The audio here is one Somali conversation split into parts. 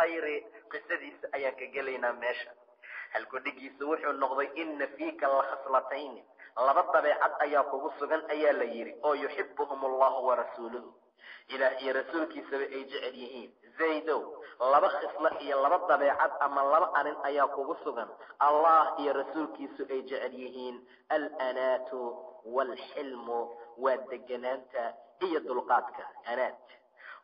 lkhayri qisadiisa ayaan ka gelaynaa meesha. Halkudhigiisa wuxuu noqday ina fiika lakhaslatayn laba dabeecad ayaa kugu sugan ayaa la yidhi oo yuxibuhum allahu warasuuluhu ilaah iyo rasuulkiisaba ay jecel yihiin. Zaydow laba khislo iyo laba dabeecad ama laba arrin ayaa kugu sugan allah iyo rasuulkiisu ay jecel yihiin. Alanaatu waalxilmu waa deganaanta iyo dulqaadka. Anaat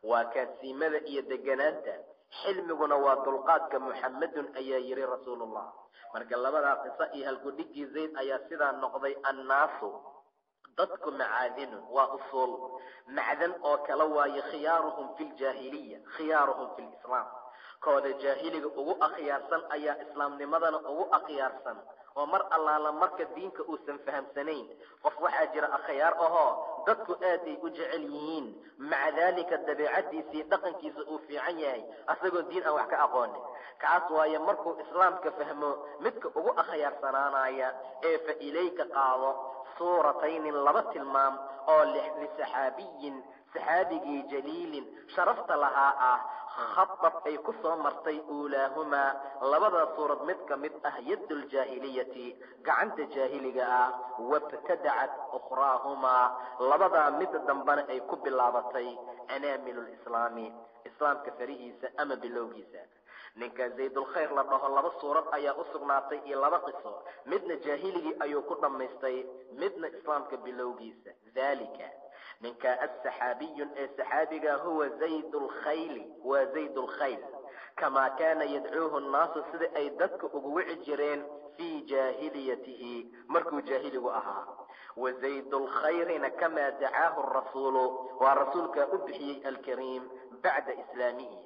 waa kaadsiimada iyo deganaanta xilmiguna waa dulqaadka muxammedun ayaa yidhi rasuulullah. Marka labadaa qiso iyo halkudhigii zayd ayaa sidaa noqday annaasu dadku macaadinun waa usuul. Macdan oo kala waayo khiyaaruhum fi ljaahiliya khiyaaruhum fi lislaam kooda jaahiliga ugu akhyaarsan ayaa islaamnimadana ugu akhyaarsan oo mar allaala marka diinka uusan fahamsanayn. Qof waxaa jira akhyaar ahoo dadku aad ay u jecel yihiin. Maca daalika dabeecadiisii dhaqankiisa uu fiican yahay asagoo diin aan wax ka aqoonin. Kaas waaye markuu islaamka fahmo midka ugu akhyaarsanaanaya ee fa ilayka qaado suurataynin laba tilmaam oo lisaxaabiyin saxaabigii jaliilin sharafta lahaa ah khatab ay ku soo martay uulaahumaa labadaa suurad mid ka mid ah yadduljaahiliyati gacanta jaahiliga ah wabtadacat ukhraahumaa labadaa midda dambena ay ku bilaabatay anaamilu lislaami islaamka farihiisa ama bilowgiisa. Ninka zaydulkhayr la dhaho laba suurad ayaa u sugnaatay iyo laba qiso. Midna jaahiligii ayuu ku dhammaystay midna islaamka bilowgiisa. Daalika ninka asaxaabiyun ee saxaabiga huwa zayd lkhayli waa zayd lkhayl kamaa kaana yadcuuhu nnaasu sida ay dadka ugu wici jireen fii jaahiliyatihi markuu jaahiligu ahaa. Wa zayd lkhayrina kamaa dacaahu rasuulu waa rasuulkaa u bixiyey alkariim bacda islaamihi.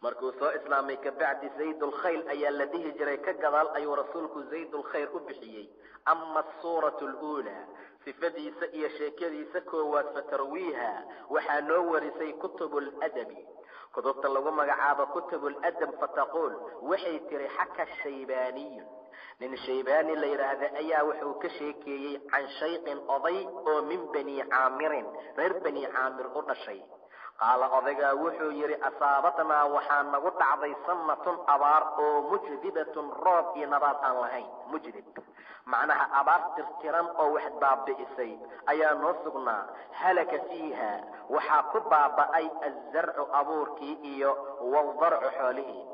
Markuu soo islaamay kabacdi zayd lkhayl ayaa la dhihi jiray ka gadaal ayuu rasuulku zayd lkhayr u bixiyey. Ama asuuratu luulaa sifadiisa iyo sheekadiisa koowaad fatarwiiha waxaa noo warisay kutubu ladabi kutubta lagu magacaabo kutubu ladab fataquul waxay tiri xaka shaybaaniyun nin shaybaani la yidhaahda ayaa wuxuu ka sheekeeyey can shayqin oday oo min bani caamirin reer bani caamir u dhashay. Qaala odaygaa wuxuu yidhi asaabatnaa waxaa nagu dhacday sannatun abaar oo mujdibatun roob iyo nabaad aan lahayn. Mujdib macnaha abaar tirtiran oo wax baabi'isay. Ayaa noo sugnaa halaka fiiha waxaa ku baaba'ay azarcu abuurkii iyo waldarcu xoolihii.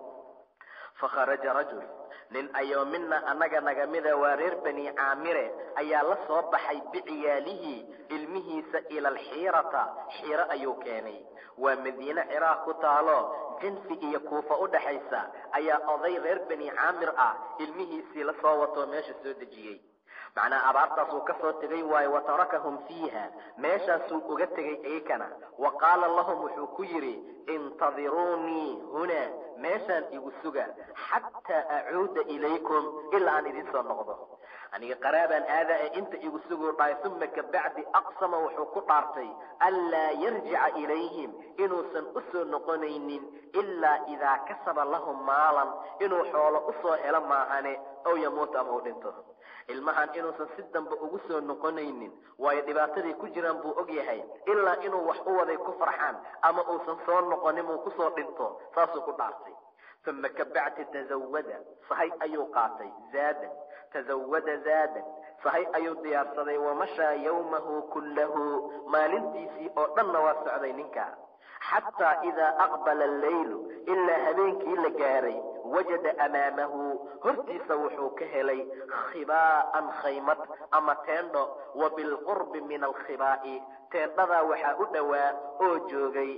Fakharaja rajul nin ayoo mina annaga nagamida waa reer bani caamire ayaa la soo baxay biciyaalihi ilmihiisa ila alxiirata xiiro ayuu keenay. Waa madiine ciraaq ku taalo jinfi iyo kuufa u dhaxaysa ayaa oday reer bani caamir ah. Ilmihiisii la soo watoo meesha soo dejiyey macnaa abaartaasuu ka soo tegay waayo wa tarakahum fiiha. Meeshaasuu uga tegay iyakana wa qaala lahum wuxuu ku yidhi intadiruunii hunaa meeshaan igu suga. Xataa acuuda ilaykum ilaa aan idin soo noqdo. Aniga qaraabaan aada ee inta igu suguu dhahay uma kabacdi aqsama wuxuu ku dhaartay anlaa yarjica ilayhim inuusan u soo noqonaynin ilaa idaa kasaba lahum maalan inuu xoolo u soo helo maahane ow yamuuta ama uu dhinto ilmahan inuusan si dambe ugu soo noqonaynin. Waayo dhibaataday ku jiraan buu og yahay. Ilaa inuu wax u waday ku farxaan ama uusan soo noqonin uu ku soo dhinto saasuu ku dhaartay. Uma kabacdi tazawada sahay ayuu qaatay. Zaadan. Tazawada zaadan. Sahay ayuu diyaarsaday. Wamashaa yawmahu kullahu. Maalintiisii oo dhanna waa socday ninka xataa idaa aqbala alleylu ilaa habeenkii la gaaray wajada amaamahu hortiisa wuxuu ka helay khibaa'an khaymad ama teendho wa bilqurbi min alkhibaa'i teendhadaa waxaa u dhowaa oo joogay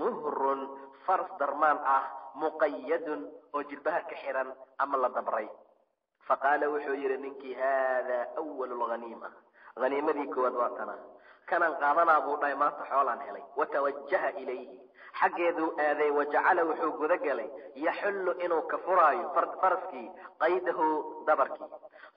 muhrun faras darmaan ah muqayadun oo jilbaha ka xihan ama la dabray faqaala wuxuu yidhi ninkii haadaa awalu lghaniima haniimadii koowaad waa tana kanan qaadanaa buu dhahay maanta xoolaan helay. Watawajaha ilayhi. Xaggeeduu aaday wajacala wuxuu guda galay yaxullu inuu ka furaayo faraskii qaydahu dabarkii.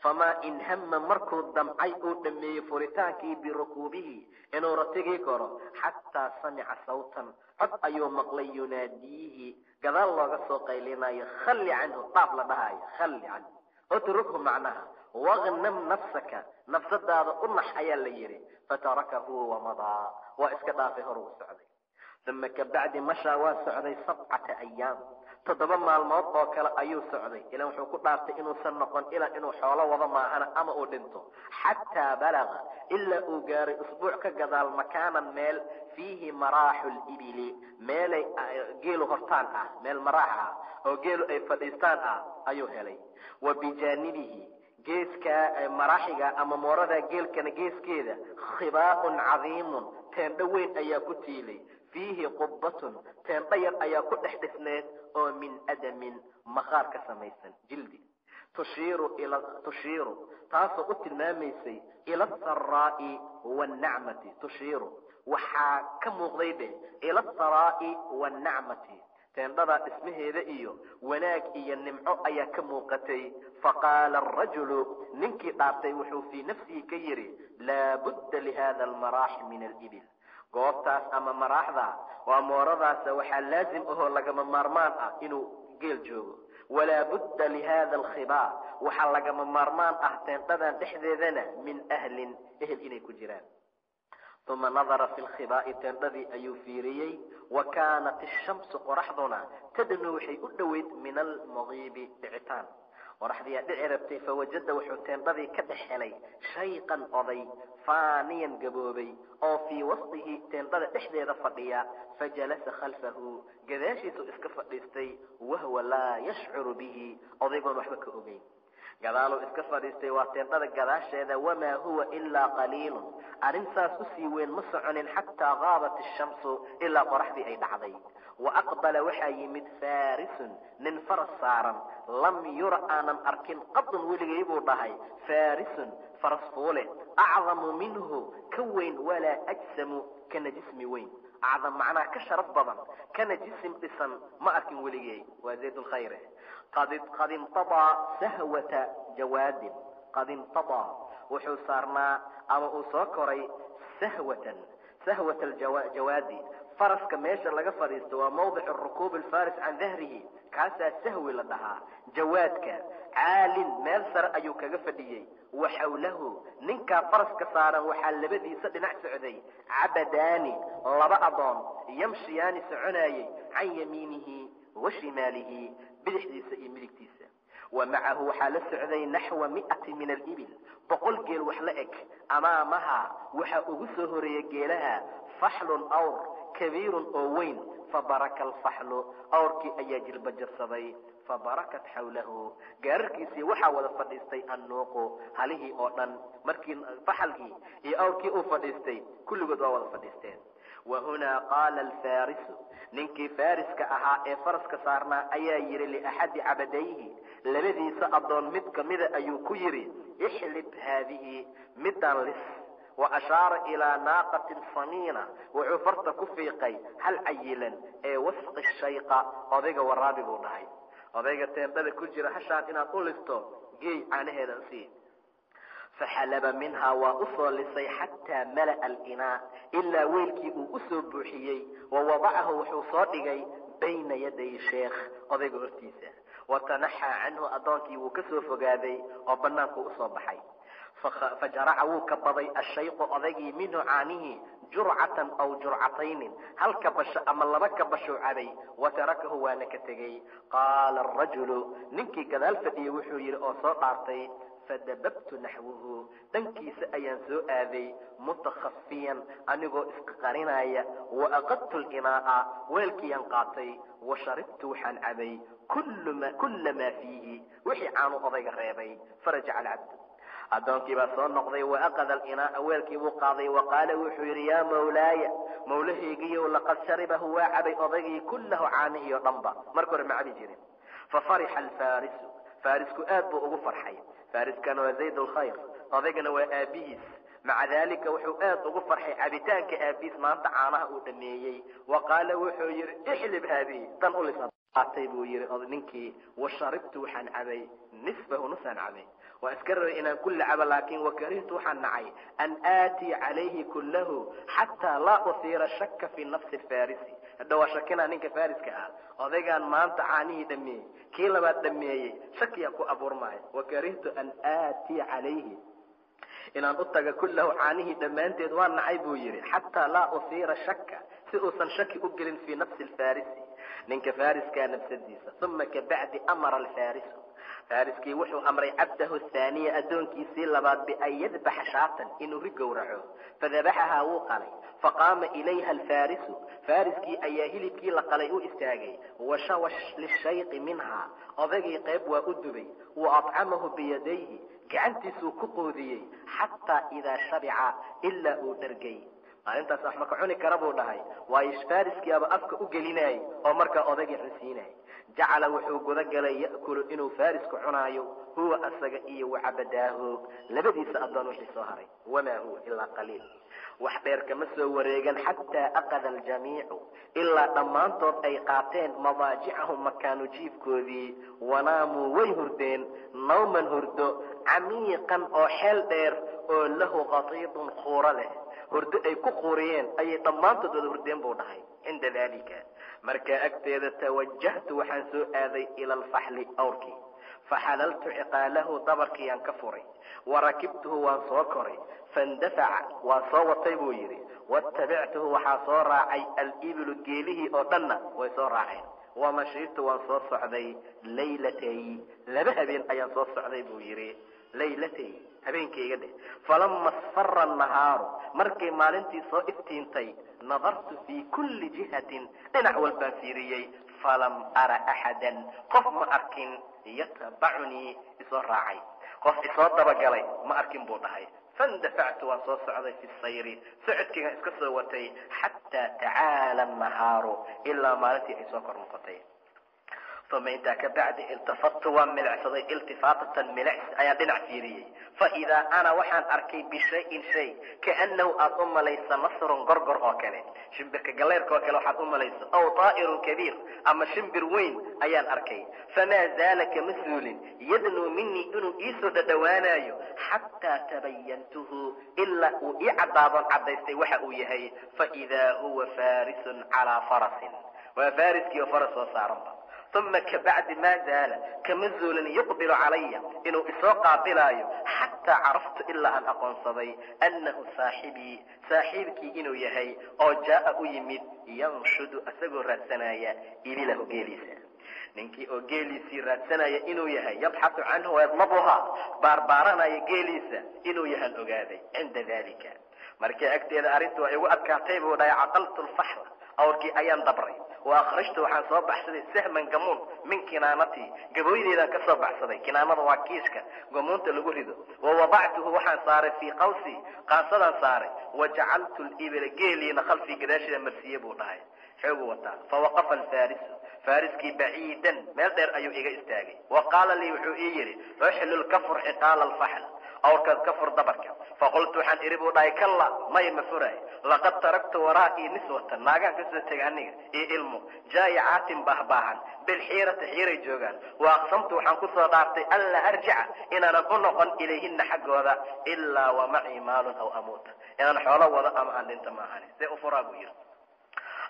Famaa in hama markuu damcay uu dhameeyey furitaankii birukuubihi inuu ratigii koro xataa samica sawtan. Cod ayuu maqlay yunaadiihi. Gadaal looga soo qaylinayo khalli canhu dhaaf la dhahaayo khalli canhu. Utrukhu macnaha waqnam nafsaka nafsadaada u nax ayaa la yidhi fatarakahu wamadaa waa iska dhaafay hor uu socday. Uma kabacdi mashaa waa socday sabcata ayaam toddoba maalmood oo kale ayuu socday. Ilan wuxuu ku dhaartay inuusan noqon ilaa inuu xoolo wado maahana ama uu dhinto. Xataa balaga ilaa uu gaaray usbuuc ka gadaal makaanan meel fiihi maraaxu libili meelay geelu hortaan ah meel maraax ah oo geelu ay fadhiistaan ah ayuu helay. Wa bijaanibihi geeskaa maraaxiga ama moorada geelkana geeskeeda khibaa'un cadiimun teendho weyn ayaa ku tiilay. Fiihi qubbatun teendho yar ayaa ku dhex dhisneed oo min adamin maqaar ka samaysan jildi. Tushiiru taasoo u tilmaamaysay ila asaraa'i waannacmati tushiiru. Waxaa ka muuqday dheh ila asaraa'i waannacmati teendhadaa dhismaheeda iyo wanaag iyo nimco ayaa ka muuqatay faqaala arajulu ninkii dhaartay wuxuu fii nafsihi ka yidhi laabudda lihada almaraaxi min alibil. Goobtaas ama maraaxda waa mooradaasa waxaa laazim ahoo lagama maarmaan ah inuu geel joogo. Walaa budda lihada alkhibaa waxaa lagama maarmaan ah teendhadan dhexdeedana min ahlin ehel inay ku jiraan. Uma nadara fi lkhibaa'i teendhadii ayuu fiiriyey. Wa kaanat ishamsu qoraxduna tadnu waxay u dhoweyd min almugiibi dhicitaan qoraxdiyaa dhici rabtay fawajada wuxuu teendhadii ka dhex helay shayqan oday faaniyan gaboobay oo fii wasdihi teendhada dhexdeeda fadhiya fajalasa khalfahu gadaashiisuu iska fadhiistay wahwa laa yashcuru bihi odaygoon waxba ka ogeyn. Gadaaluu iska fadhiistay waa teendhada gadaasheeda wamaa huwa ilaa qaliilun. Arrintaas u sii weyn ma soconin xataa gaabat ishamsu ilaa qoraxdii ay dhacday wa aqbala waxaa yimid faarisun nin faras saaran lam yura aanan arkin qadun weligay buu dhahay faarisun faras fuule acdamu minhu ka weyn walaa ajsamu kana jismi weyn acdam macnaha ka sharaf badan kana jisim dhisan ma arkin weligey waa zayd lkhayre qad intadaa sahwata jawaadin qad intadaa wuxuu saarnaa ama uu soo koray sahwatan sahwat aljawaadi faraska meesha laga fadhiisto waa mawdic rukuub alfaris can dahrihi kaasaa sahwi la dhahaa jawaadka caalin meel sare ayuu kaga fadhiyey. Wa xawlahu ninkaa faraska saaran waxaa labadiisa dhinac socday cabadaani laba adoon yamshiyaani soconaayey can yamiinihi wa shimaalihi bidixdiisa iyo midigtiisa. Wa macahu waxaa la socday naxwa mi'ati min alibil boqol geel wax la eg amaamaha waxaa ugu soo horreeya geelaha faxlun awr kabiirun oo weyn fabaraka alfaxlu awrkii ayaa jilba jabsaday fabarakat xawlahu gaararkiisii waxaa wada fadhiistay annuuqu halihii oo dhan markii faxalkii iyo awrkii uu fadhiistay kulligood waa wada fadhiisteen. Wa hunaa qaala alfaarisu ninkii faariska ahaa ee faraska saarnaa ayaa yidhi liaxadi cabadayhi labadiisa addoon mid kamida ayuu ku yidhi ixlib haadihi midaan lis wa ashaara ilaa naaqatin samiina wuxuu farta ku fiiqay hal cayilan ee wasqi shayqa odayga waraabi buu dhahay. Odayga teendhada ku jira hashaan inaad u listo geey caanaheeda sii faxalaba minhaa waa u soo lisay xataa mala'a alinaa ilaa weelkii uu u soo buuxiyey wa wadacahu wuxuu soo dhigay bayna yaday sheekh odayga hortiisa. Wa tanaxaa canhu addoonkii wuu ka soo fogaaday oo bannaankuu u soo baxay fajaraca wuu kabaday ashayqu odaygii minhu caanihi jurcatan aw jurcataynin. Hal kabasho ama laba kabashuu cabay wa tarakahu waana ka tegey. Qaala arajulu ninkii gadaal fadhiyey wuxuu yidhi oo soo dhaartay fadababtu naxwahu dhankiisa ayaan soo aaday mutakhafiyan anigoo iska qarinaya wa aqadtu linaa'a weelkiiyaan qaatay wa sharibtu waxaan cabay kulla maa fiihi. Wixii caanu odayga reebay farajaca alcabd addoonkii baa soo noqday wa aqada alinaa'a weelkii buu qaaday wa qaala wuxuu yidhi yaa mawlaaya mawlahaygiiyow laqad sharibahu waa cabay odaygii kullahu caanihii oo dhanba. Marka hore ma cabi jirin. Fafarixa alfaarisu. Faarisku aad buu ugu farxay. Faariskana waa zayd lkhayr odaygana waa aabihiis. Maca daalika wuxuu aad ugu farxay cabitaanka aabihiis maanta caanaha uu dhameeyey. Wa qaala wuxuu yidhi ixlib haadihi tan ulisatay buu yidhi ninkii wa sharibtu waxaan cabay nisfahu nusaan cabay waa iska rabay inaan kulli cabo laakin wakarihtu waxaan nacay an aatii calayhi kullahu xataa laa usiira shaka fi nafsi farisi. Hadha waa shakinaa ninka fariska ah. Odaygaan maanta caanihii dhameeyey kii labaad dhameeyey shakiyaa ku abuurmaayo. Wakarihtu an aatii calayhi. Inaan u taga kullahu caanihii dhammaanteed waa nacay buu yidhi xataa laa usiira shaka si uusan shaki u gelin fii nafsi alfarisi. Ninka fariskaa nafsadiisa uma kabacdi amara alfarisu fariskii wuxuu amray cabdahu thaaniya addoonkiisii labaad bian yadbaxa shaatan inuu ri gowraco. Fadabaxahaa wuu qalay. Faqaama ilayha alfarisu fariskii ayaa hilibkii la qalay u istaagay. Washawash lishayqi minhaa. Odagii qayb waa u dubay. Wa acamahu biyadayhi. Gacantiisuu ku qoodiyey xataa idaa shabica ilaa uu dhargay. Maalintaas wax maka cuni kara buu dhahay. Waayo fariskiiaba afka u gelinayay oo markaa odagii cunsiinayay jacala wuxuu guda galay ya'kulu inuu farisku cunaayo huwa asaga iyo wacabadaahu labadiisa addoon wixii soo haray wamaa huwa ilaa qaliil. Wax dheer kama soo wareegan xataa akada aljamiicu ilaa dhammaantood ay qaateen madaajicahum makaanu jiifkoodii. Wanaamuu way hurdeen nawman hurdo camiiqan oo xeel dheer oo lahu qatiidun khuuro leh. Hurdo ay ku quuriyeen ayay dhammaantood wada hurdeen buu dhahay cinda daalika. Markaa agteeda tawajahtu waxaan soo aaday ila alfaxli awrkii. Faxalaltu ciqaalahu dabarkiiyaan ka furay. Warakibtuhu waan soo koray. Faindafaca waan soo watay buu yidhi. Watabictuhu waxaa soo raacay alibilu geelihii oo dhanna way soo raaceen. Wamashiitu waan soo socday laylatay laba habeen ayaan soo socday buu yidhi. Laylatay habeenkayga dheh. Falama asfara annahaaru markay maalintii soo iftiintay nadartu fii kulli jihatin dhinac walbaan fiiriyey. Falam ara axadan qof ma arkin yatabacunii isoo raacay. Qof isoo dabagalay ma arkin buu dhahay. Faindafactu waan soo socday fi sayri socodkaygaan iska soo watay xataa tacaala annahaaru ilaa maalintii ay soo kor noqotay uma intaa ka bacdi iltafadtu waan milicsaday iltifaatatan milics ayaan dhinac fiiriyey. Faidaa ana waxaan arkay bishayin shay kaannahu aad u malaysa nasrun gorgor oo kale. Shimbirka galeyrka oo kale waxaad u malaysa aw taa'irun kabiir ama shimbir weyn ayaan arkay. Famaa zaala kama suulin yadnuu minii inuu iisoo dhadhowaanayo xataa tabayantuhu ilaa uu ii caddaadoon caddaystay waxa uu yahay faidaa huwa farisun calaa farasin. Waa fariskii oo faras soo saaranba uma kabacdi maa zaala kama zuulin yuqbilu calaya inuu isoo qaabilaayo xataa caraftu ilaa aan aqoonsaday annahu saaxibii saaxiibkii inuu yahay oo jaa'a u yimid yanshudu isagoo raadsanaya ibilahu geeliisa ninkii oo geeliisii raadsanaya inuu yahay yabxasu canhu wayadlabuhaa baarbaaranaya geeliisa inuu yahan ogaaday cinda dalika markii agteeda arrintu ay igu adkaatay buu dhahay caqaltu lfaxla awrkii ayaan dabray wa akhrajtu waxaan soo baxsaday sahman gamuun min kinaanatii gabooydeedaan ka soo baxsaday. Kinaanada waa kiishka gamuunta lagu rido. Wa wadactuhu waxaan saaray fii qawsi. Qaansadaan saaray. Wa jacaltu libila geeliina khalfii gadaasheeda marsiiye buu dhahay. Xoogu wataa fawaqafa alfarisu fariskii baciidan. Meel dheer ayuu iga istaagay. Wa qaala lii wuxuu ii yidhi uxlul ka fur ciqaala alfaxl awrkaad ka fur dabarka faqultu waxaan idhi buu dhahay kalla maya ma furaay laqad taraktu waraa'ii niswatan naagaan ka soo tegay aniga iyo ilmo jaayicaatin baahbaahan bilxiirati xiiray joogaan wa aqsamtu waxaan ku soo dhaartay anlaa arjica inaanan u noqon ilayhina xaggooda ilaa wa macii maalun aw amuuta inaan xoolo wado ama aan dhinta maahani see u furaa buu yidhi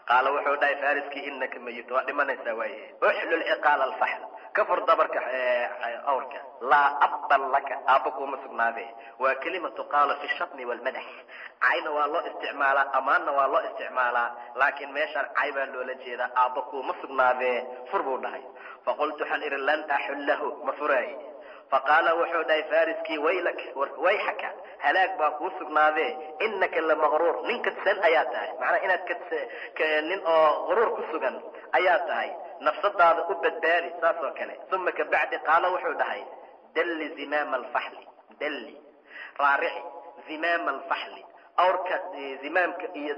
qaala wuxuu dhahay fariskii inaka mayit waa dhimanaysaa waaye. Uxlul ciqaala alfaxl ka fur dabarka awrka laa abban laka aabba kuuma sugnaadee waa kelimatu qaala fi shatmi walmadax cayna waa loo isticmaalaa ammaanna waa loo isticmaalaa laakiin meeshaan cay baa loola jeedaa aabba kuuma sugnaadee fur buu dhahay. Faqultu waxaan idhi lan axullahu ma furaaye. Faqaala wuxuu dhahay fariskii waylak wayxaka halaag baa kuu sugnaadee inaka lamaqruur nin kadsan ayaa tahay. Macnaa inaad nin oo quruur ku sugan ayaa tahay. Nafsadaada u badbaadi saas kale. Uma kabacdi qaala wuxuu dhahay dalli zimaama alfaxli. Dalli. Raarici zimaama alfaxli. Awrka zimaamka iyo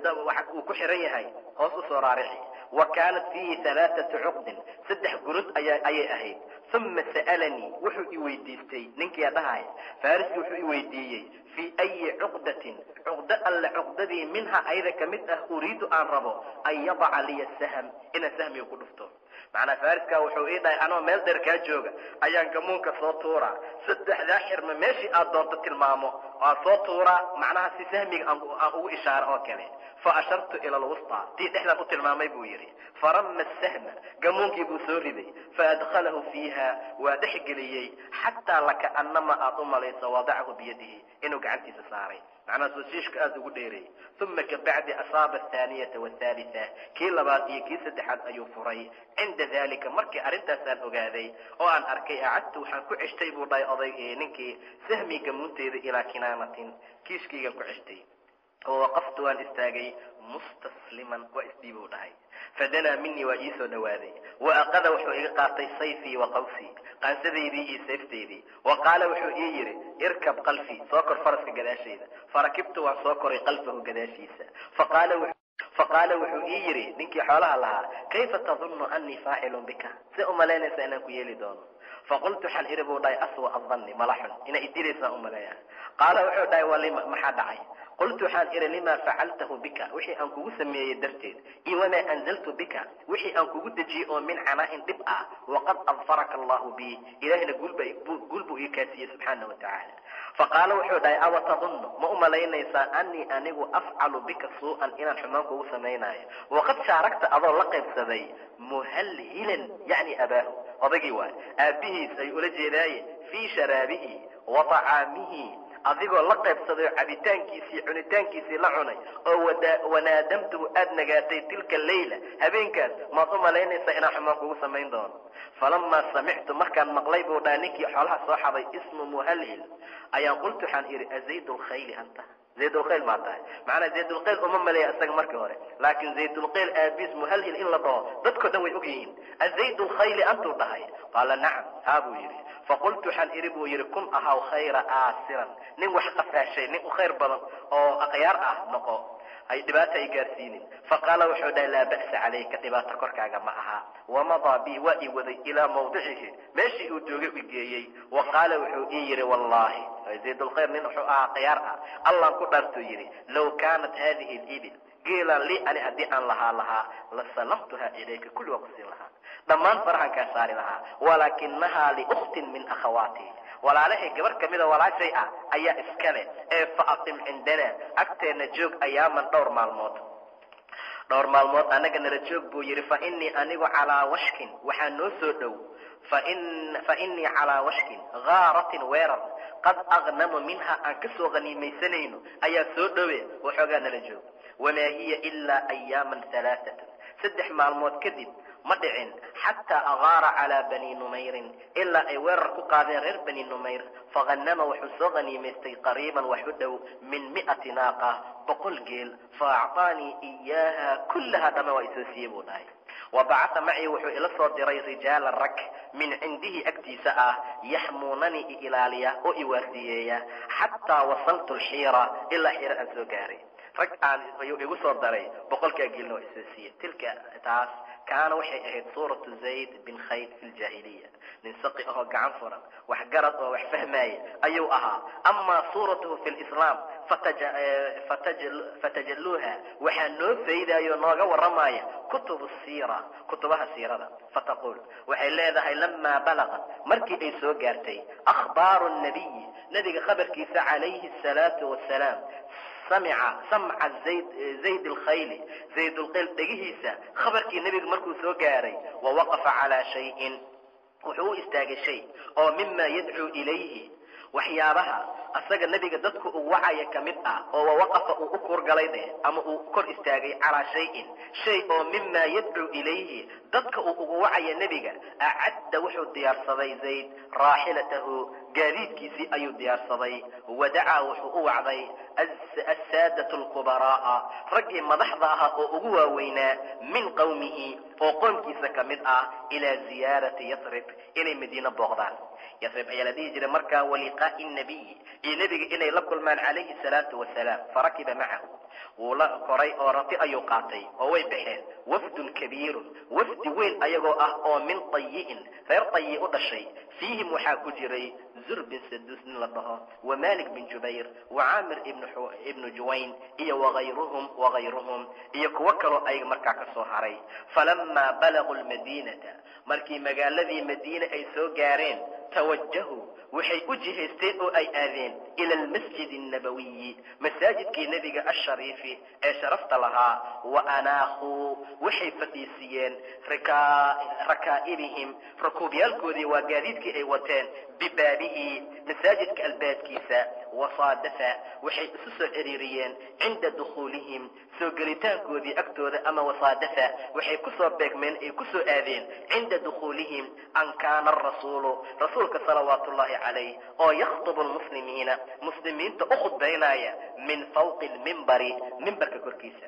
uu ku xiran yahay hoos u soo raarici wa kaanat fiihi halaaatu cuqdin. Saddex ayaa ayay ahayd. Uma sa'alanii wuxuu i weydiistay ninkiia dhahaya fariski wuxuu i weydiiyey fii ayi cuqdatin cuqdo alle cuqdadii minha ayada ka ah uriidu aan rabo an yadaca liya sahm inaan sahmiga ku dhufto. Macnaa fariskaa wuxuu ii dhahay anoo meel dheer kaa jooga ayaan gamuunka soo tuuraa. Saddexdaa xirma meeshii aad doonto tilmaamo waa soo tuuraa macnaha si sahmiga aan ugu ishaaro oo kale fa ashartu ila alwusطaa tii dhexdaan u tilmaamay buu yidhi farama sahma gamuunkii buu soo riday faadkhalahu fiiha waa dhex geliyey xataa lakaanama aad u malayso wadacahu biyadihi inuu gacantiisa saaray. Macnaa sosiishka aada ugu dheeray. Uma kabacdi asaaba athaaniyata wathalitha kii labaad iyo kii saddexaad ayuu furay. Cinda dalika markii arrintaasaan ogaaday oo aan arkay acadtu waxaan ku ceshtay buu dhahay oday ninkii sahmi gamuunteeda ilaa kinaanatin. Kiiskaygaan ku ceshtay oo waqaftu waan istaagay mustasliman waa isdhiibuu dhahay. Fadanaa minii waa ii soo dhowaaday wa aqada wuxuu iga qaatay sayfii wa qawsii qansadaydii iyo sayfteydii wa qaala wuxuu ii yidhi irkab qalfii soo kor faraska gadaashayda farakibtu waan soo koray qalfahu gadaashiisa. Faqaala faqaala wuxuu ii yidhi ninkii xoolaha lahaa kayfa tadunnu annii faacilun bika? See u inaan ku yeeli doono. Faqultu waxaan idhi buu dhahay aswa adanni mala inaa idilaysaan u qaala wuxuu dhahay waa lima maxaa dhacay qultu waxaan idhi limaa facaltahu bika? Wixii aan kugu sameeyey darteed iyo wamaa anzaltu bika? Wixii aan kugu dejiyey oo min canaa'in dhib ah waqad adfaraka allahu bi. Ilaahina guul buu ii kaasiyey subxaana wa faqaala wuxuu dhahay awa tadunnu? Ma u malaynaysaa anigu afcalu bika suu'an inaan xumaan kugu samaynaayo waqad shaaragta adoo la qaybsaday muhalhilan yacni abaahu odagii waay aabbihiis ay ula jeedaaye fii sharaabihi wa tacaamihi adigoo la qaybsaday oo cabitaankiisii cunitaankiisii la cunay oo wanaadamtuhu aada nagaatay tilka leyla habeenkaas maad u malaynaysaa inaan xumaan kugu samayn doono. Falamaa samictu markaan maqlay buu dhaha ninkii xoolaha soo xaday ismu muhalhil ayaan qultu waxaan idhi azayd lkhayli anta zaydulkhayl maa tahay. Macnaa zaydulkhayl uma maleeya isaga markii hore. Laakiin zaydulkhayl aabiis muhalhil in la dhaho dadkao dhan way og yihiin azayd lkhayli antuu dhahay qaala nacam. Haa buu yidhi. Faqultu waxaan idhi buu yidhi kun ahaw khayra aasiran. Nin wax qafaashay nin u khayr badan oo akhyaar ah noqo ay dhibaata ay gaarsiinin faqaala wuxuu dhahay laa ba'sa calayka dhibaato korkaaga ma aha. Wamadaa bi waa ii waday ilaa mawdicihi. Meeshii uu joogay u geeyey. Wa qaala wuxuu ii yidhi wallaahi zaydulkhayr nin wuxuu ahaa khiyaar ah. Allaan ku dhaartuu yidhi low kaanat haadihi libil geelaan lii ani haddii aan lahaa lahaa la salamtuhaa ilayka kulli waa kusiin lahaa. Dhammaan farahan kaa saari lahaa. Walaakinahaa liukhtin min akhawaati walaalahay gabar kamida walaashay ah ayaa iskale ee fa aqim cindana agteenna joog ayaaman dhowr maalmood. Dhowr maalmood annaga nala joog buu yidhi fa inii anigu calaa washkin waxaa noo soo dhow. Fa inii calaa washkin haaratin weerar qad aqnamu minha aan ka soo ayaa soo dhowe waxoogaa nala joog. Wamaa hiya ilaa ayaaman halaaatan saddex maalmood kadib ma dhicin xataa agaara calaa bani numayrin ilaa ay weerar ku qaadeen reer bani numayr fahanama wuxuu soo haniimaystay qariiban wax u dhow min mi'ati naaqa boqol geel. Fa acطaanii iyaaha kullahaa dhama waa isoo siiyey buu dhahay. Wa bacata macii wuxuu ila soo diray rijaala rag min cindihi agtiisa ah yaxmuunanii i ilaaliya oo i waardiyeeya xataa wasaltu lxiira ilaa xiira aan soo gaaray. Rag aan igu soo daray boqolkaa geelna waa isoo siiyey. Tilka taas kaana waxay ahayd suuratu zayd bin khayl fi ljaahiliya nin saqi ahoo gacan furan wax garad oo wax fahmaaya ayuu ahaa amaa suuratuhu fi lislaam fatajalluuha waxaa noo faydaayo nooga warramaya kutubu siira kutubaha siirada fataquul waxay leedahay lamaa balaqat markii ay soo gaartay akhbaaru nabiyi nebiga khabarkiisa calayhi asalaatu wasalaam samica samca zayd alkhayli zayd lkhayl dhegihiisa khabarkii nebiga markuu soo gaaray wa waqafa calaa shayin wuxuu u istaagay shay oo mima yadcuu ilayhi waxyaabaha asaga nebiga dadku uu wacaya ka mid ah oo wawaqafa uu u kurgalay dheh ama uu kor istaagay calaa shayin shay oo mima yadcuu ilayhi. Dadka uu ugu wacaya nebiga acadda wuxuu diyaarsaday zayd raaxilatahu gaadiidkiisii ayuu diyaarsaday. Wadacaa wuxuu u wacday assaadatu alkubaraa'a raggii madaxda ahaa oo ugu waaweynaa min qowmihi oo qoomkiisa ka mid ah ilaa ziyaarati yasrib inay madiino booqdaan yasrib ayaa la dhihi jiray markaa waliqaa'i nabiyi iyo nebiga inay la kulmaan calayhi salaatu wasalaam farakiba macahu. Wuu la koray oo rati ayuu qaatay oo way baxeen. Wafdun kabiirun wafdi weyn ayagoo ah oo min tayi'in reer tayi u dhashay. Fiihim waxaa ku jiray zur bin sadus nin la dhaho wa malik bin jubayr wa caamir ibnu juwayn iyo wagayruhum wagayruhum iyo kuwo kaloo ayaga markaa ka soo haray. Falamaa balaguu lmadiinata markii magaaladii madiine ay soo gaareen tawajahuu waxay u jihaysteen oo ay aadeen ila almasjid annabawiyi masaajidkii nebiga ashariifi ee sharafta lahaa wa anaaquu waxay fadhiisiiyeen rakaa'ibihim rakuubyaalkoodii waa gaadiidkii ay wateen bibaabihi baabihi masaajidka albaabkiisa wasaadafa waxay isu soo ciriiriyeen cinda dukhuulihim soo gelitaankoodii agtooda ama wasaadafa waxay ku soo beegmeen ay ku soo aadeen cinda dukhuulihim an kaana arasuulu rasuulka salawaatu ullaahi calayh oo yakhtubu lmuslimiina muslimiinta u khudbaynaya min fawqi lmimbari mimbarka korkiisa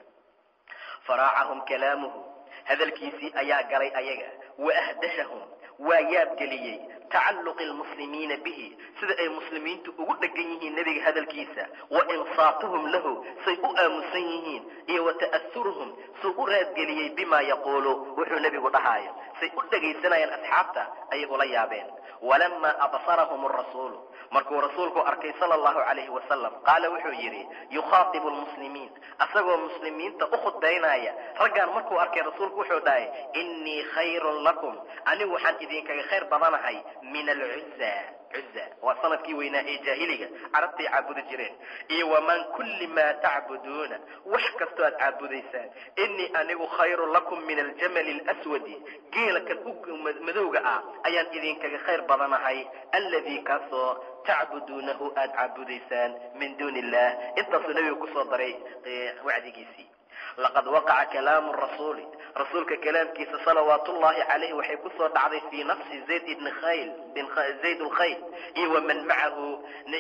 faraacahum kalaamuhu hadalkiisii ayaa galay ayaga wa ahdashahum waa yaabgeliyey tacalluqi almuslimiina bihi sida ay muslimiintu ugu dhegan yihiin nebiga hadalkiisa wa insaatuhum lahu say u aamusan yihiin iyo wa ta'asuruhum suu u raadgeliyey bimaa yaquulu wuxuu nebigu dhahaayo say u dhegaysanayaan asxaabta ayay ula yaabeen walamaa absarahum arasuulu markuu rasuulku arkay sala allahu calayhi wasalam qaala wuxuu yidhi yukhaatibu lmuslimiin asagoo muslimiinta u khudbaynaya raggaan markuu arkay rasuulku wuxuu dhahay innii khayrun lakum anigu waxaan idinkaga khayr badanahay min alcuza cuza waa sannadkii weynaa ee jaahiliga carabtay caabudi jireen. Iyo waman kulli maa tacbuduuna. Wax kastoo aad caabudaysaan. Innii anigu khayrun lakum min aljamali alaswadi geela kan u madowga ah ayaan idinkaga khayr badanahay. Alladii kaasoo tacbuduunahu aada caabudaysaan min duuni illah intaasuu nebigu ku soo daray wacdigiisii laqad waqaca kalaamu rasuuli. Rasuulka kalaamkiisa salawaatu ullaahi calayhi waxay ku soo dhacday fii nafsi zayd ibni khayl zayd lkhayl iyo waman macahu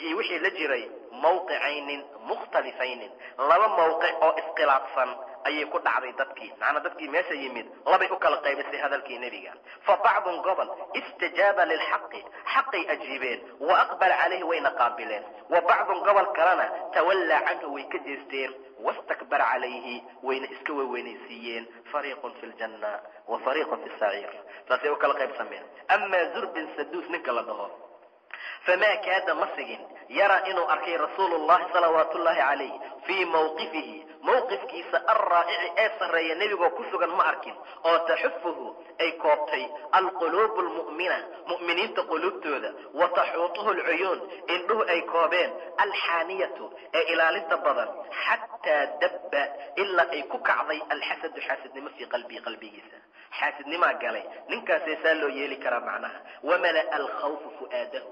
iyo wixii la jiray mawqicaynin mukhtalifaynin. Laba mawqic oo iskhilaafsan ayay ku dhacday dadkii macnaa dadkii meesha yimid labay u kala qaybisay hadalkii nebiga. Fa bacdun gobol istajaaba lilxaqi xaqay ajiibeen wa aqbala calayhi wayna qaabileen wa bacdun gobol kalena tawallaa canhu way ka jeesteen wastakbara calayhi wayna iska weweynaysiiyeen fariiqun fi ljanna wa fariiqun fi saciir saasay u kala qaybsameen. Amaa zurbin saduus ninka la dhaho. Famaa kaada ma sigin yaraa inuu arkay rasuulu llahi salawaatu ullaahi calayh fii mawqifihi mawqifkiisa alraa'ici ee sarreeya nebigoo ku sugan ma arkin oo taxufuhu ay koobtay alquluubu almu'mina mu'miniinta quluubtooda wa taxuutuhu alcuyuun indhuhu ay koobeen alxaaniyatu ee ilaalinta badan xataa dabba ilaa ay ku kacday alxasadu xaasidnimo fii qalbii qalbigiisa. Xaasidnimaa galay ninkaasee saa loo yeeli karaa macnaha wamala'a alkhawfu fu'aadahu.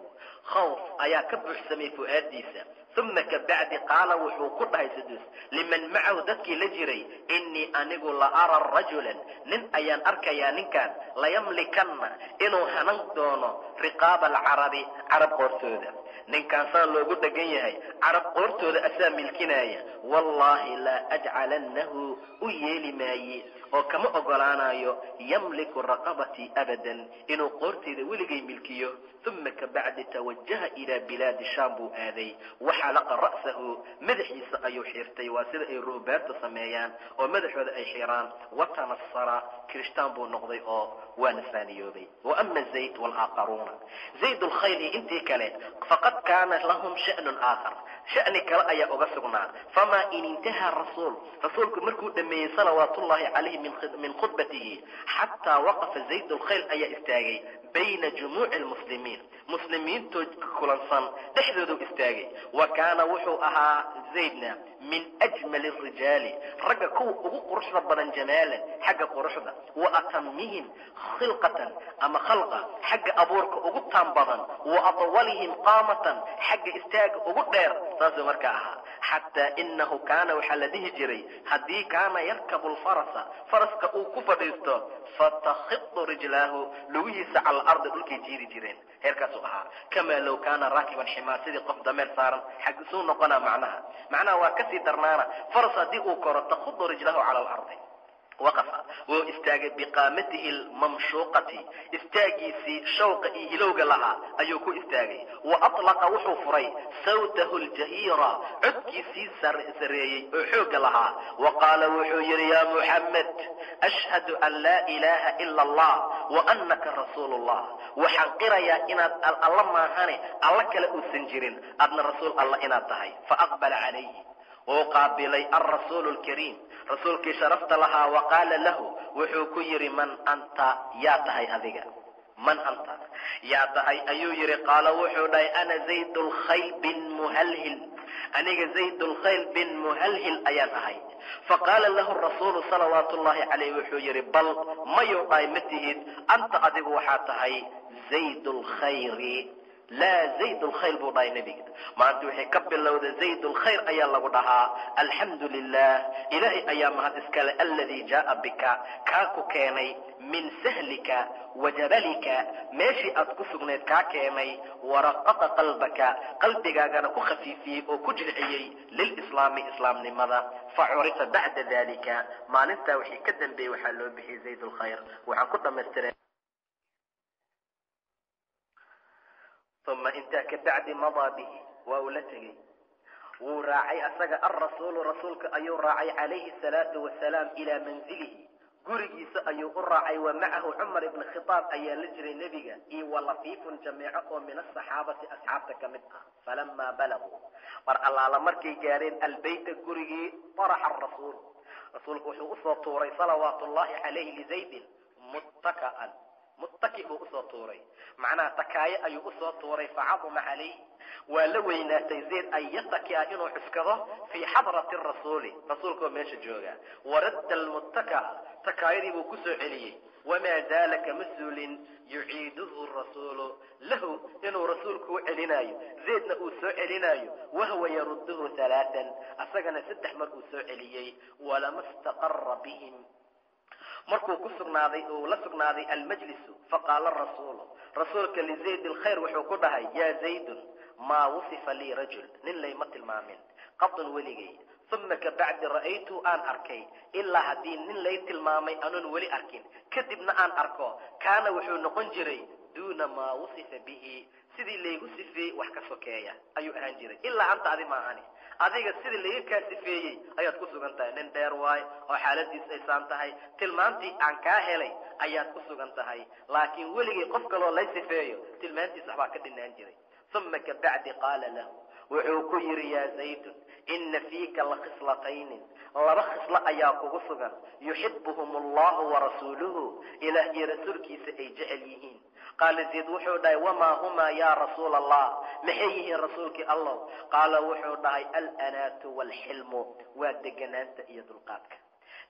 Khawf ayaa ka buuxsamay fu'aaddiisa uma kabacdi qaala wuxuu ku dhahay saduus liman macahu dadkii la jiray innii anigu la araa rajulan nin ayaan arkayaa ninkan layamlikanna inuu hanan doono riqaaba alcarabi carab qoortooda. Ninkaan saan loogu dhegan yahay carab qoortooda asaa milkinaaya wallaahi laa ajcalannahu u yeeli maaye oo kama ogolaanayo yamliku raqabatii abadan inuu qoorteyda weligay milkiyo uma kabacdi tawajaha ilaa bilaadi shaam buu aaday. Waxalaqa ra'sahu madaxiisa ayuu xirtay waa sida ay ruhbaanta sameeyaan oo madaxooda ay xiraan watanasara kirishtaan buu noqday oo waa nasaaniyoobay waama zayd walaakharuuna zayd lkhayl intii kale faqad kaana lahum sha'nun aakhar. Sha'ni kale ayaa uga sugnaa famaa in intahaa rasuul rasuulku markuu dhameeyey salawaatu ullaahi calayhi min khudbatihi xataa waqafa zayd lkhayl ayaa istaagay bayna jumuuci lmuslimiin muslimiintoo kulansan dhexdoodu istaagay. Wa kaana wuxuu ahaa zaydna min ajmali rijaali ragga kuwa ugu quruxda badan jamaalan xagga quruxda. Wa atamihim khilqatan ama khalqa xagga abuurka ugu taan badan. Wa atwalihim qaamatan xagga istaaga ugu dheer saasuu markaa ahaa. Xataa inahu kaana waxaa la dhihi jiray haddii kaana yarkabu lfarasa faraska uu ku fadhiisto fatakhidu rijlaahu lugihiisa cala alardi dhulkay jiiri jireen heerkaasuu ahaa. Kamaa low kaana raakiban ximaar sidii qof dameer saaran xaggisuu noqonaa macnaha. Macnaha waa ka sii darnaana faras haddii uu koro takhudu rijlahu cala alardi. Waqafa wuu istaagay biqaamatihi lmamshuuqati istaagiisii shawqa iyo hilowga lahaa ayuu ku istaagay. Wa atlaqa wuxuu furay sawtahu ljahiira codkiisii sareeyey oo xoogga lahaa. Wa qaala wuxuu yidhi yaa muxamed ashhadu an laa ilaaha ila allah wa annaka rasuulu llah waxaan qirayaa inaad alla maahane alla kale uusan jirin. Adna rasuul alla inaad tahay. Faaqbala calayhi wuu qaabilay alrasuulu lkariim rasuulkii sharafta lahaa wa qaala lahu wuxuu ku yidhi man anta? Yaa tahay adiga. Man anta? Yaa tahay? Ayuu yidhi qaala wuxuu dhahay ana zayd lkhayl bin muhalhil. Aniga zayd lkhayl bin muhalhil ayaan ahay. Faqaala lahu rasuulu salawaatu ullaahi calayh wuxuu yidhi bal mayuu dhahay ma tihid anta adigu waxaa tahay zayd laa zayd lkhayr buu dhahay nebiga. Maanta waxay ka bilowda zayd lkhayr ayaa lagu dhahaa alxamdu lilah ilaahay ayaa mahad iskale aladii jaaa bika kaa ku keenay min sahlika wa jabalika meeshii aad ku sugnayd kaa keenay waraqaqa qalbaka qalbigaagana ku khafiifiyey oo ku jilciyey lilislaami islaamnimada facurifa bacda dalika maalintaa wixii ka dambeeyey waxaa loo bixiyey zayd lkhayr waxaan ku dhamaystira uma intaa ka bacdi madaa bihi waa uu la tegey. Wuu raacay asaga alrasuulu rasuulka ayuu raacay calayhi salaatu wasalaam ilaa manzilihi. Gurigiisa ayuu u raacay wa macahu cumar ibni khitaab ayaa la jiray nebiga. Iyo walafiifun jameeco oo min asaxaabati asxaabta ka mid ah. Falamaa balaguu. Mar allaala markay gaareen albeyta gurigii faraxa arasuul rasuulku wuxuu u soo tuuray salawaatu ullahi calayhi lizaydin muttaka'an muttaki buu u soo tuuray. Macnaha takaaye ayuu u soo tuuray facaduma calayhi waa la weynaatay zayd an yatakia inuu cuskado fii xadrati rasuuli. Rasuulkaoo meesha jooga. Waradda almuttaka takaayadii buu ku soo celiyey. Wamaa zaala kama yuciiduhu rasuulu. Lahu inuu rasuulku u celinaayo. Zaydna uu soo celinaayo. Wahuwa yarudduhu halaatan asagana saddex mar uu soo celiyey. Walama staqara bihim markuu ku sugnaaday uu la sugnaaday almajlisu faqaala rasuulu rasuulka lizayd alkhayr wuxuu ku dhahay yaa zaydun maa wusifa lii rajul nin layma tilmaamin qadun weligay uma kabacdi ra'aytu aan arkay ilaa haddii nin lay tilmaamay anuun weli arkin kadibna aan arko kaana wuxuu noqon jiray duuna maa wusifa bihi sidii laygu sifeeyey wax ka sokeeya ayuu ahaan jiray. Ilaa anta adi maahani adiga sidii layga kaa sifeeyey ayaad ku sugan tahay nin dheer waayo oo xaaladiis aysaan tahay. Tilmaantii aan kaa helay ayaad ku sugan tahay. Laakiin weligay qof kaloo lay sifeeyo tilmaantiis waxbaa ka dhinaan jiray. Uma kabacdi qaala lahu wuxuu ku yidhi yaa zaydun ina fiika lakhislataynin laba khislo ayaa kugu sugan. Yuxibuhum allahu warasuuluhu ilaah iyo rasuulkiisa ay jecel yihiin. Qaala zayd wuxuu dhahay wamaa humaa yaa rasuula allah maxay yihiin rasuulkii allow qaala wuxuu dhahay alanaatu waalxilmu waa deganaanta iyo dulqaadka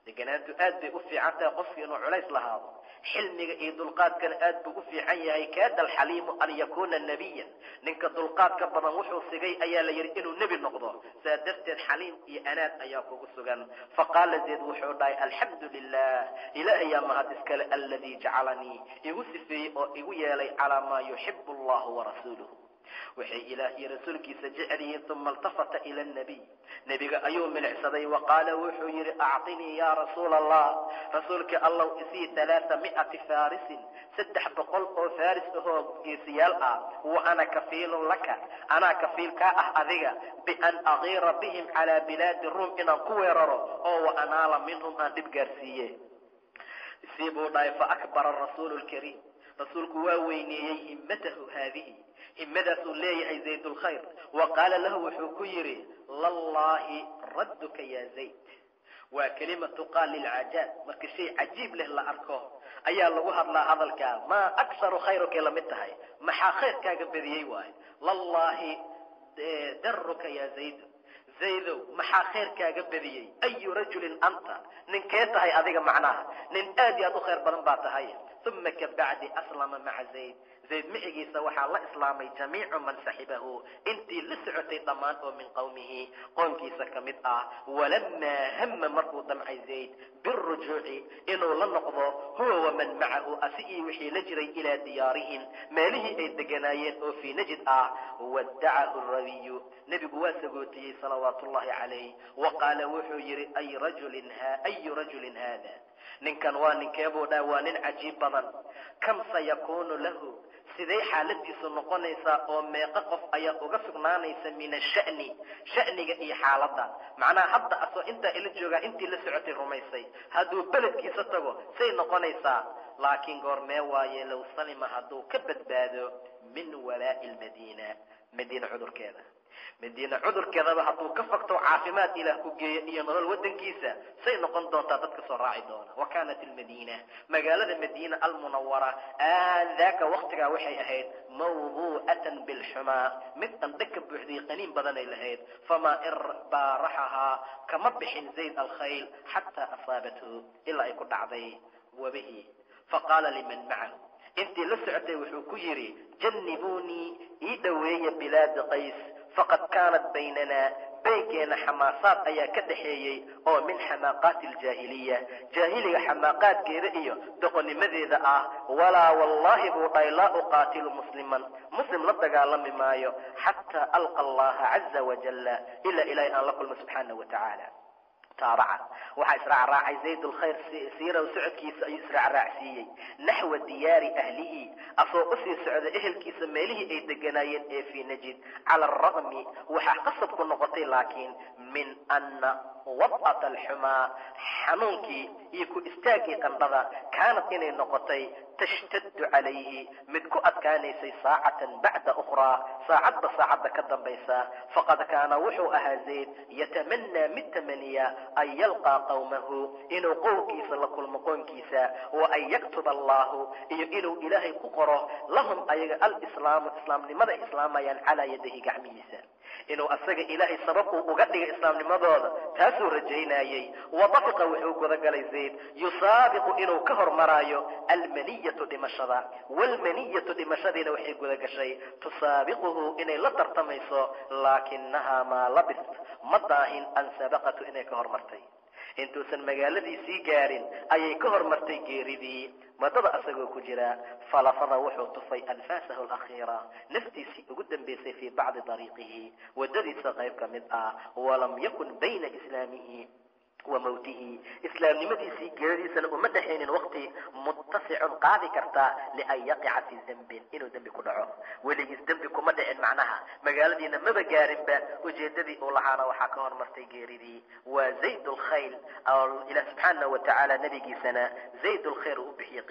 deganaantu aad bay u fiican tahay qofki inuu culays lahaado. Xilmiga iyo dulqaadkana aad buu u fiican yahay. Kaada alxaliimu an yakuuna nebiyan ninka dulqaadka badan wuxuu sigay ayaa la yidhi inuu nebi noqdo. Saa darteed xaliim iyo anaad ayaa kugu sugan. Faqaala zayd wuxuu dhahay alxamdu lilah ilaahayaa mahad iskale aladii jacalanii. Igu sifeeyey oo igu yeelay calaa maa yuxibu allahu warasuuluhu waxay ilaah iyo rasuulkiisa jecel yihiin uma iltafata ila nabiy nebiga ayuu milicsaday wa qaala wuxuu yidhi acطinii yaa rasuula allah rasuulka allow isii alaaa mi'ati faarisin saddex boqol oo faaris ahoo geesiyaal ah. Wa ana kafiilun laka anaa kafiil kaa ah adiga bian agiira bihim calaa bilaadi ruum inaan ku weeraro oo wa anaala minhum aan dhib gaarsiiye. Sii buu dhahay faakbara rasuulu lkariim rasuulku waa weyneeyey himmatahu haadihi himadaasuu leeyahay zayd lkhayr wa qaala lahu wuxuu ku yidhi lallaahi radduka yaa zayd. Waa kelimatu qaal lilcajaab marka shay cajiib leh la arko ayaa lagu hadlaa hadalkaa maa aksaru khayrukay la mid tahay? Maxaa khayrkaaga badiyey waayo? Lallaahi daruka yaa zayd. Zaydow maxaa khayrkaaga badiyey ayu rajulin anta? Ninkee tahay adiga macnaha? Nin aad iyo aad u khayr badan baa tahay. Uma kabacdi aslama maca zayd zayd micigiisa waxaa la islaamay jamiicu man saxibahu. Intii la socotay dhammaan oo min qowmihi qoomkiisa ka mid ah walamaa hama markuu damcay zayd birujuuci inuu la noqdo huwa waman macahu asi iyo wixii la jiray ilaa diyaarihim meelihii ay deganaayeen oo fii najid ah wadacahu rabiyu nebigu waa sagootiyey salawaatu ullahi calayh wa qaala wuxuu yidhi ay rajulin ayu rajulin haada? Ninkan waa ninkeebuu dhaa waa nin cajiib badan. Kam sayakuunu lahu siday xaaladiisu noqonaysaa oo meeqo qof ayaa uga sugnaanaysa min asha'ni sha'niga iyo xaaladda. Macnaha hadda asoo intaa ila joogaa intii la socotay rumaysay hadduu beledkiisa tago say noqonaysaa. Laakiin goormee waaye low salima hadduu ka badbaado min walaa'i lmadiina madiina cudurkeeda madiina cudurkeedaba hadduu ka fogto caafimaad ilaah ku geeyo iyo nolol waddankiisa say noqon doontaa dadka soo raaci doona. Wa kaanat almadiina. Magaalada madiina almunawara aadaaka waktigaa waxay ahayd mawduu'atan bilxumaa mid andha ka buuxday qaniin badanay lahayd. Famaa in baaraxahaa kama bixin zayd alkhayl xataa asaabathu ilaa ay ku dhacday wabihii faqaala liman macahu intii la socotay wuxuu ku yidhi jannibuunii ii dhoweeya bilaada qays faqad kaanat baynana baygeena xamaasaad ayaa ka dhaxeeyey oo min xamaaqaati aljaahiliya. Jaahiliga xamaaqaadkeeda iyo doqonnimadeeda ah walaa wallaahi buu dhahay laa uqaatilu musliman. Muslim la dagaalami maayo xataa alqa allaha caza wajalla ilaa ilaahay aan la kulmo subxaana wa tacaala taabacan waxaa israacraacay zayd lkhayr siiraw socodkiisa ayuu israacraacsiiyey naxwa diyaari ahlihi asoo u sii socda ehelkiisa meelihii ay deganaayeen ee fii najid cala araqmi waxaa qasab ku noqotay laakiin min anna wad'ata alxumaa xanuunkii iyo ku istaaggii qandhada kaanad inay noqotay tashtaddu calayhi mid ku adkaanaysay saacatan bacda ukhraa saacadba saacadda ka dambaysa faqad kaana wuxuu ahaa zayd yatamannaa mid tamaniya an yalqaa qawmahu inuu qowmkiisa la kulmo qoonkiisa wa an yaktuba allahu iyo inuu ilaahay ku qoro lahum ayaga alislaamu islaamnimada islaamayaan calaa yadahi gacmihiisa inuu asaga ilaahay sabab uu uga dhigay islaamnimadooda taasuu rajaynayey. Wadafiqa wuxuu gudagalay zayd yusaabiqu inuu ka hormaraayo almaniyatu dhimashada. Waalmaniyatu dhimashadiina waxay gudagashay tusaabiquhu inay la tartamayso laakinahaa maa labist. Ma daahin an sabaqatu inay ka hormartay intuusan magaaladiisii gaarin ayay ka hormartay geeridii. Wadada asagoo ku jira falafada wuxuu tufay anfaasahu alakhiira naftiisii ugu dambaysay fii bacdi dariiqihi. Wadadiisa qayb ka mid ah walam yakun bayna islaamihi wa mawtihi. Islaamnimadiisii geeradiisana uma dhexaynin waqti muttasicun qaadi karta lian yaqica fii dembin inuu dembi ku dhaco. Weligiis dembi kuma dhicin macnaha. Magaaladiina maba gaarinba ujeedadii uu lahaana waxaa ka hormartay geeridii. Waa zayd lkhayl ilaah subxaana wa tacaala nabigiisana zayd lkhayr uu u bixiyey